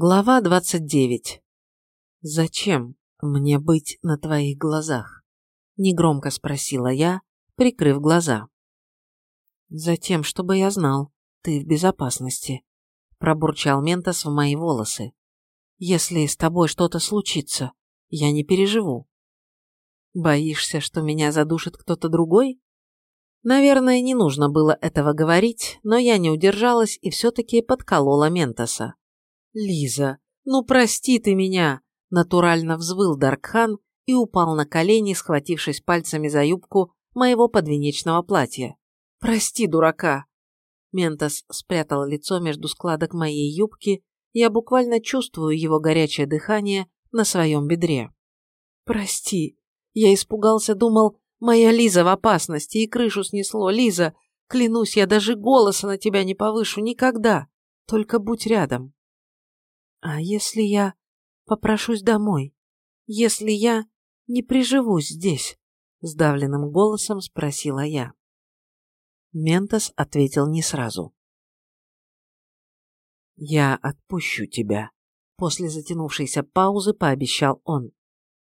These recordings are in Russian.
Глава 29. «Зачем мне быть на твоих глазах?» – негромко спросила я, прикрыв глаза. «Затем, чтобы я знал, ты в безопасности», – пробурчал Ментос в мои волосы. «Если с тобой что-то случится, я не переживу». «Боишься, что меня задушит кто-то другой?» Наверное, не нужно было этого говорить, но я не удержалась и все-таки подколола Ментоса. «Лиза, ну прости ты меня!» – натурально взвыл Даркхан и упал на колени, схватившись пальцами за юбку моего подвенечного платья. «Прости, дурака!» Ментос спрятал лицо между складок моей юбки, я буквально чувствую его горячее дыхание на своем бедре. «Прости!» Я испугался, думал, моя Лиза в опасности, и крышу снесло. Лиза, клянусь, я даже голоса на тебя не повышу никогда. Только будь рядом. А если я попрошусь домой? Если я не приживусь здесь? Сдавленным голосом спросила я. Ментос ответил не сразу. «Я отпущу тебя», — после затянувшейся паузы пообещал он.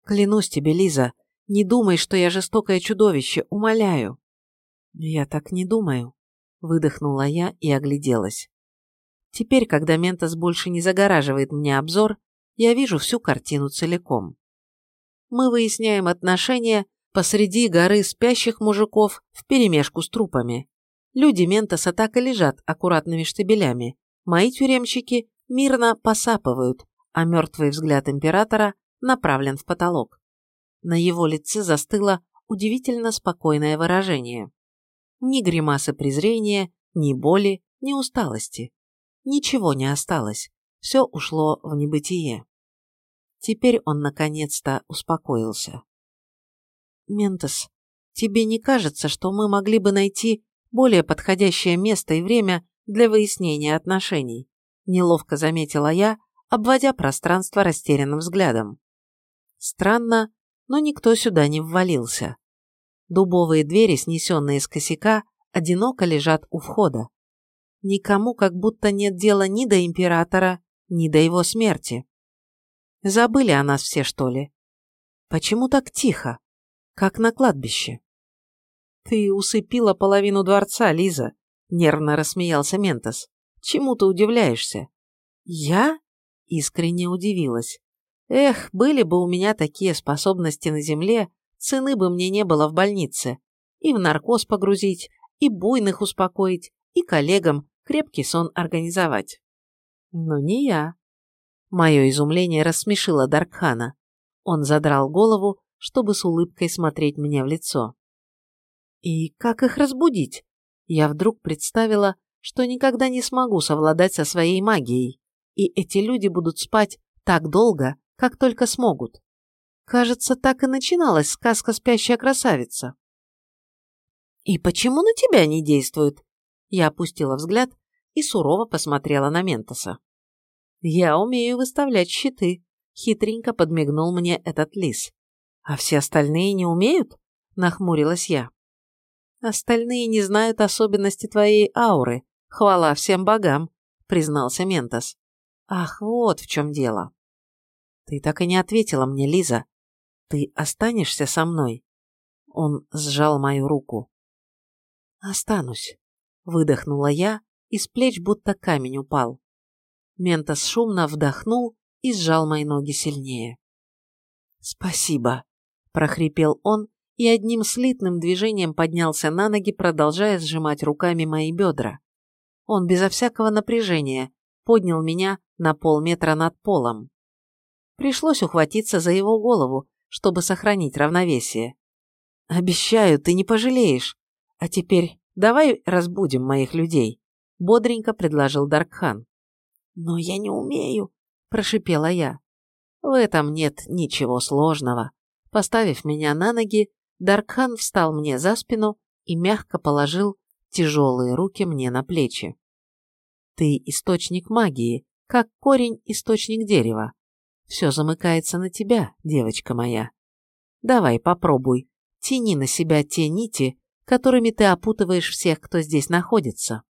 «Клянусь тебе, Лиза, не думай, что я жестокое чудовище, умоляю». «Я так не думаю», — выдохнула я и огляделась. Теперь, когда Ментос больше не загораживает мне обзор, я вижу всю картину целиком. Мы выясняем отношения посреди горы спящих мужиков вперемешку с трупами. Люди Ментоса так и лежат аккуратными штабелями. Мои тюремщики мирно посапывают, а мертвый взгляд императора направлен в потолок. На его лице застыло удивительно спокойное выражение. Ни гримасы презрения, ни боли, ни усталости. Ничего не осталось, все ушло в небытие. Теперь он наконец-то успокоился. «Ментос, тебе не кажется, что мы могли бы найти более подходящее место и время для выяснения отношений?» Неловко заметила я, обводя пространство растерянным взглядом. Странно, но никто сюда не ввалился. Дубовые двери, снесенные с косяка, одиноко лежат у входа никому как будто нет дела ни до императора, ни до его смерти. Забыли о нас все, что ли? Почему так тихо? Как на кладбище. Ты усыпила половину дворца, Лиза, нервно рассмеялся Ментос. Чему ты удивляешься? Я? Искренне удивилась. Эх, были бы у меня такие способности на земле, цены бы мне не было в больнице. И в наркоз погрузить, и буйных успокоить, и коллегам крепкий сон организовать. Но не я. Мое изумление рассмешило Даркхана. Он задрал голову, чтобы с улыбкой смотреть мне в лицо. И как их разбудить? Я вдруг представила, что никогда не смогу совладать со своей магией, и эти люди будут спать так долго, как только смогут. Кажется, так и начиналась сказка «Спящая красавица». «И почему на тебя не действует?» Я опустила взгляд и сурово посмотрела на Ментоса. «Я умею выставлять щиты», — хитренько подмигнул мне этот лис. «А все остальные не умеют?» — нахмурилась я. «Остальные не знают особенности твоей ауры. Хвала всем богам», — признался Ментос. «Ах, вот в чем дело». «Ты так и не ответила мне, Лиза. Ты останешься со мной?» Он сжал мою руку. «Останусь», — выдохнула я, и с плеч будто камень упал. Ментос шумно вдохнул и сжал мои ноги сильнее. «Спасибо», – прохрипел он и одним слитным движением поднялся на ноги, продолжая сжимать руками мои бедра. Он безо всякого напряжения поднял меня на полметра над полом. Пришлось ухватиться за его голову, чтобы сохранить равновесие. «Обещаю, ты не пожалеешь. А теперь давай разбудим моих людей» бодренько предложил Даркхан. «Но я не умею», – прошипела я. «В этом нет ничего сложного». Поставив меня на ноги, Даркхан встал мне за спину и мягко положил тяжелые руки мне на плечи. «Ты источник магии, как корень источник дерева. Все замыкается на тебя, девочка моя. Давай попробуй, тяни на себя те нити, которыми ты опутываешь всех, кто здесь находится».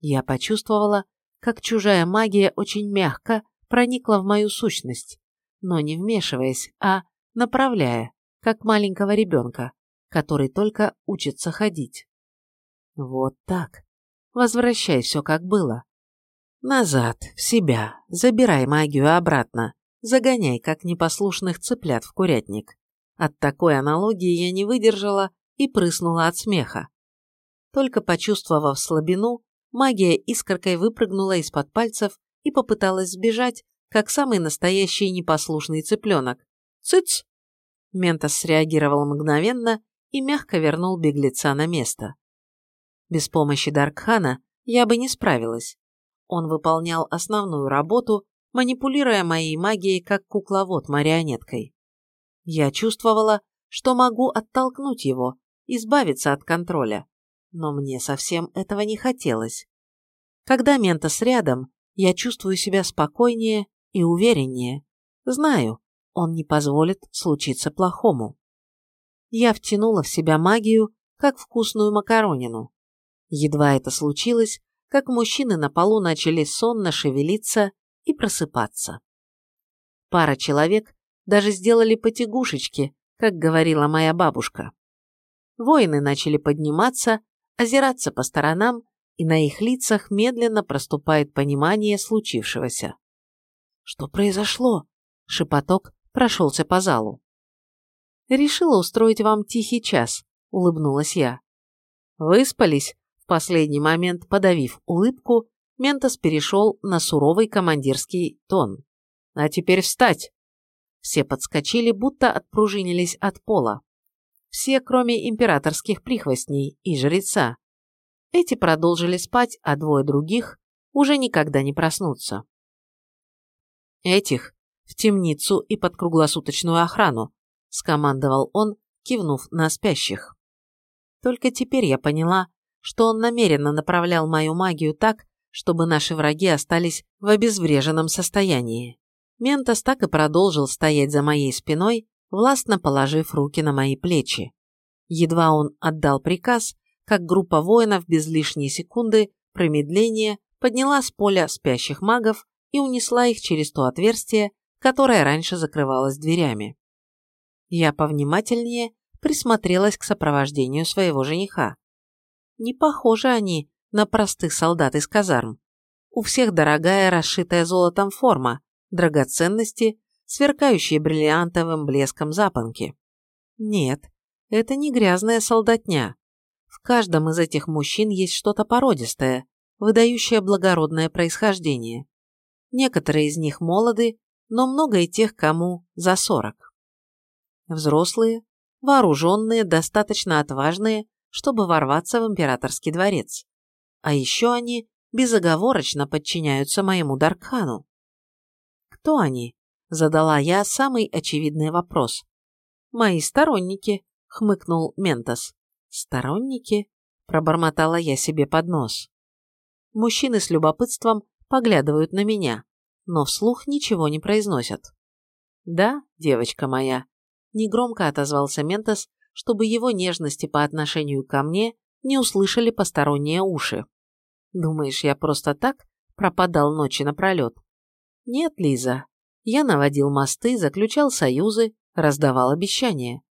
Я почувствовала, как чужая магия очень мягко проникла в мою сущность, но не вмешиваясь, а направляя, как маленького ребенка, который только учится ходить. Вот так. Возвращай все как было. Назад, в себя, забирай магию обратно, загоняй, как непослушных цыплят в курятник. От такой аналогии я не выдержала и прыснула от смеха. Только почувствовав слабину, магия искоркой выпрыгнула из-под пальцев и попыталась сбежать, как самый настоящий непослушный цыпленок. «Цыц!» Ментос среагировал мгновенно и мягко вернул беглеца на место. Без помощи Даркхана я бы не справилась. Он выполнял основную работу, манипулируя моей магией как кукловод марионеткой. Я чувствовала, что могу оттолкнуть его, избавиться от контроля, но мне совсем этого не хотелось. Когда Ментос рядом, я чувствую себя спокойнее и увереннее. Знаю, он не позволит случиться плохому. Я втянула в себя магию, как вкусную макаронину. Едва это случилось, как мужчины на полу начали сонно шевелиться и просыпаться. Пара человек даже сделали потягушечки, как говорила моя бабушка. Воины начали подниматься, озираться по сторонам, и на их лицах медленно проступает понимание случившегося. «Что произошло?» – шепоток прошелся по залу. «Решила устроить вам тихий час», – улыбнулась я. «Выспались?» В последний момент, подавив улыбку, Ментос перешел на суровый командирский тон. «А теперь встать!» Все подскочили, будто отпружинились от пола. Все, кроме императорских прихвостней и жреца. Эти продолжили спать, а двое других уже никогда не проснутся. Этих в темницу и под круглосуточную охрану, скомандовал он, кивнув на спящих. Только теперь я поняла, что он намеренно направлял мою магию так, чтобы наши враги остались в обезвреженном состоянии. Ментос так и продолжил стоять за моей спиной, властно положив руки на мои плечи. Едва он отдал приказ, как группа воинов без лишней секунды промедления подняла с поля спящих магов и унесла их через то отверстие, которое раньше закрывалось дверями. Я повнимательнее присмотрелась к сопровождению своего жениха. Не похожи они на простых солдат из казарм. У всех дорогая, расшитая золотом форма, драгоценности, сверкающие бриллиантовым блеском запонки. Нет, это не грязная солдатня. В каждом из этих мужчин есть что-то породистое, выдающее благородное происхождение. Некоторые из них молоды, но много и тех, кому за сорок. Взрослые, вооруженные, достаточно отважные, чтобы ворваться в императорский дворец. А еще они безоговорочно подчиняются моему Даркхану. «Кто они?» – задала я самый очевидный вопрос. «Мои сторонники», – хмыкнул Ментос. «Сторонники?» – пробормотала я себе под нос. Мужчины с любопытством поглядывают на меня, но вслух ничего не произносят. «Да, девочка моя», – негромко отозвался Ментос, чтобы его нежности по отношению ко мне не услышали посторонние уши. Думаешь, я просто так пропадал ночи напролет? Нет, Лиза. Я наводил мосты, заключал союзы, раздавал обещания.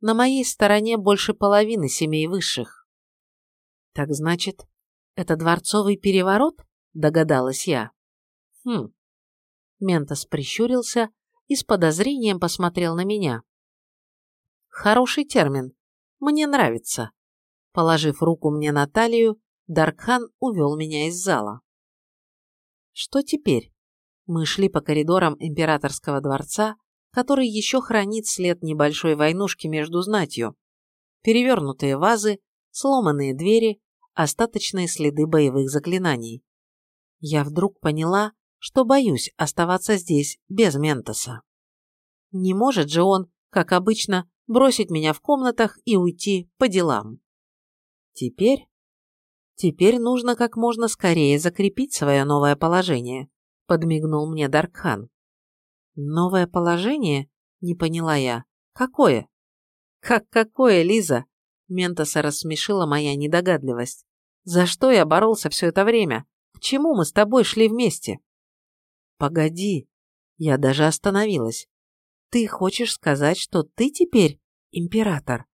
На моей стороне больше половины семей высших. Так значит, это дворцовый переворот? Догадалась я. Хм. Ментос прищурился и с подозрением посмотрел на меня. Хороший термин. Мне нравится. Положив руку мне на талию, Даркхан увел меня из зала. Что теперь? Мы шли по коридорам императорского дворца, который еще хранит след небольшой войнушки между знатью. Перевернутые вазы, сломанные двери, остаточные следы боевых заклинаний. Я вдруг поняла, что боюсь оставаться здесь без Ментоса. Не может же он, как обычно, бросить меня в комнатах и уйти по делам. Теперь? Теперь нужно как можно скорее закрепить свое новое положение, подмигнул мне Даркхан. Новое положение? Не поняла я. Какое? Как какое, Лиза? Ментоса рассмешила моя недогадливость. За что я боролся все это время? К чему мы с тобой шли вместе? Погоди. Я даже остановилась. Ты хочешь сказать, что ты теперь император?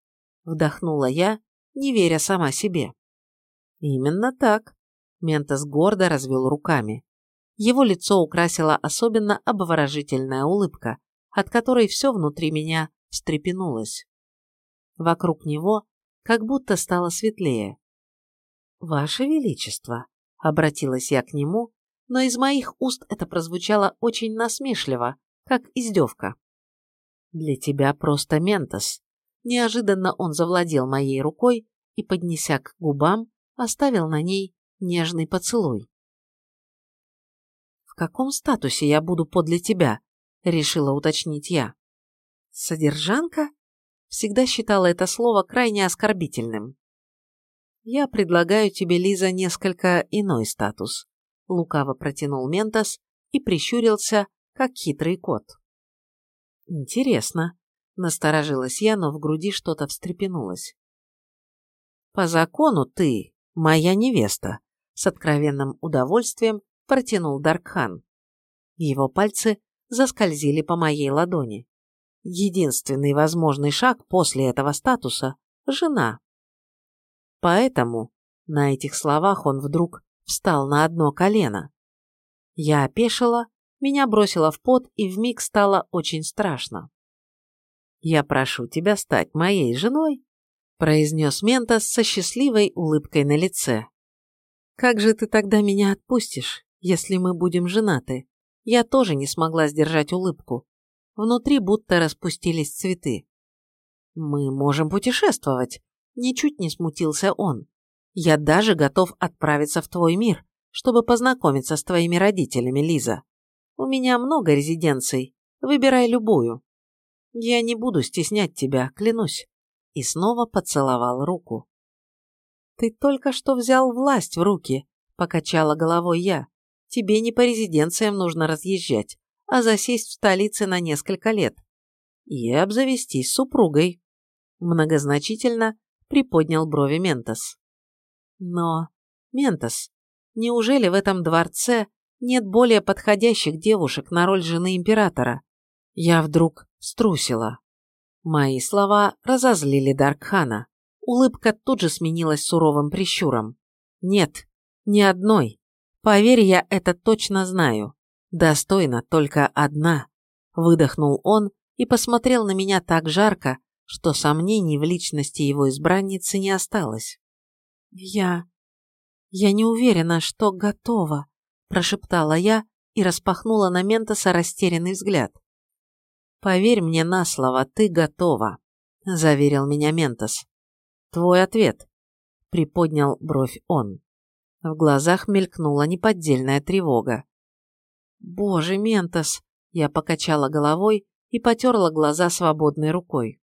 Вдохнула я, не веря сама себе. Именно так. Ментос гордо развел руками. Его лицо украсила особенно обворожительная улыбка, от которой все внутри меня встрепенулось. Вокруг него как будто стало светлее. «Ваше Величество», — обратилась я к нему, но из моих уст это прозвучало очень насмешливо, как издевка. «Для тебя просто Ментос». Неожиданно он завладел моей рукой и, поднеся к губам, оставил на ней нежный поцелуй. «В каком статусе я буду подле тебя?» — решила уточнить я. «Содержанка?» Всегда считала это слово крайне оскорбительным. «Я предлагаю тебе, Лиза, несколько иной статус», — лукаво протянул Ментос и прищурился, как хитрый кот. «Интересно», — насторожилась я, но в груди что-то встрепенулось. «По закону ты моя невеста», — с откровенным удовольствием протянул Даркхан. Его пальцы заскользили по моей ладони. Единственный возможный шаг после этого статуса – жена. Поэтому на этих словах он вдруг встал на одно колено. Я опешила, меня бросило в пот и вмиг стало очень страшно. «Я прошу тебя стать моей женой», – произнес Ментос со счастливой улыбкой на лице. «Как же ты тогда меня отпустишь?» Если мы будем женаты. Я тоже не смогла сдержать улыбку. Внутри будто распустились цветы. Мы можем путешествовать. Ничуть не смутился он. Я даже готов отправиться в твой мир, чтобы познакомиться с твоими родителями, Лиза. У меня много резиденций. Выбирай любую. Я не буду стеснять тебя, клянусь. И снова поцеловал руку. Ты только что взял власть в руки, покачала головой я. Тебе не по резиденциям нужно разъезжать, а засесть в столице на несколько лет. И обзавестись супругой. Многозначительно приподнял брови Ментос. Но, Ментос, неужели в этом дворце нет более подходящих девушек на роль жены императора? Я вдруг струсила. Мои слова разозлили Даркхана. Улыбка тут же сменилась суровым прищуром. Нет, ни одной. Поверь, я это точно знаю. Достойна только одна. Выдохнул он и посмотрел на меня так жарко, что сомнений в личности его избранницы не осталось. Я... я не уверена, что готова, прошептала я и распахнула на Ментоса растерянный взгляд. «Поверь мне на слово, ты готова», – заверил меня Ментос. «Твой ответ», – приподнял бровь он. В глазах мелькнула неподдельная тревога. «Боже, Ментос!» Я покачала головой и потерла глаза свободной рукой.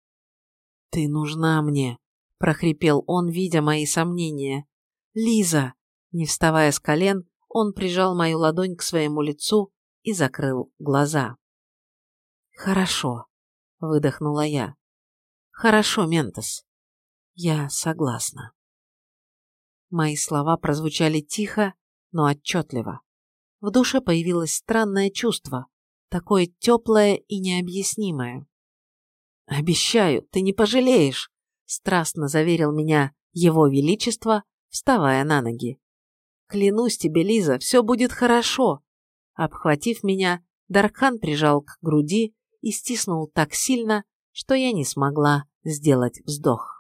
«Ты нужна мне!» – прохрипел он, видя мои сомнения. «Лиза!» Не вставая с колен, он прижал мою ладонь к своему лицу и закрыл глаза. «Хорошо», – выдохнула я. «Хорошо, Ментос. Я согласна». Мои слова прозвучали тихо, но отчетливо. В душе появилось странное чувство, такое теплое и необъяснимое. «Обещаю, ты не пожалеешь», — страстно заверил меня его величество, вставая на ноги. «Клянусь тебе, Лиза, все будет хорошо». Обхватив меня, Дархан прижал к груди и стиснул так сильно, что я не смогла сделать вздох.